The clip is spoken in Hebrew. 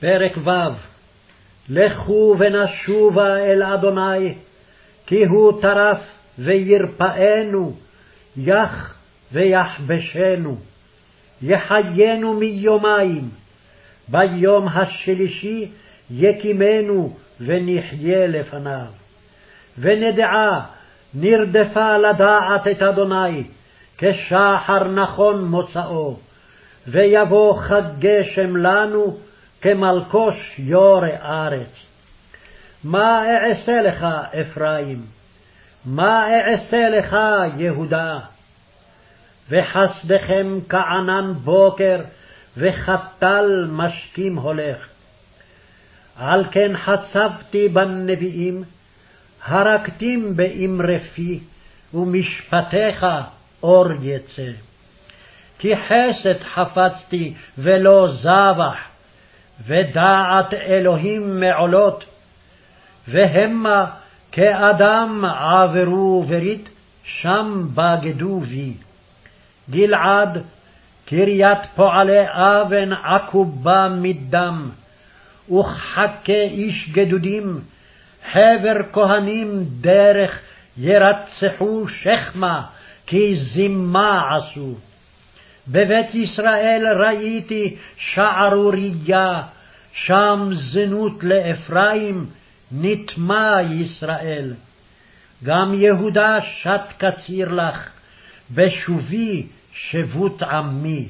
פרק ו' לכו ונשובה אל אדוני, כי הוא טרף וירפאנו, יח ויחבשנו, יחיינו מיומיים, ביום השלישי יקימנו ונחיה לפניו. ונדעה נרדפה לדעת את אדוני, כשחר נכון מוצאו, ויבוא חג גשם לנו, כמלקוש יורה ארץ. מה אעשה לך, אפרים? מה אעשה לך, יהודה? וחסדכם כענן בוקר, וכתל משכים הולך. על כן חצבתי בנביאים, הרגתים באמרי פי, ומשפטיך אור יצא. כי חסד חפצתי ולא זבח, ודעת אלוהים מעולות, והמה כאדם עברו ורית, שם בגדו בי. גלעד, קריית פועלי אבן עקובה מדם, וכחכה איש גדודים, חבר כהנים דרך ירצחו שכמה, כי זימה עשו. בבית ישראל ראיתי שערורייה, שם זנות לאפרים, נטמע ישראל. גם יהודה שת קציר לך, בשובי שבות עמי.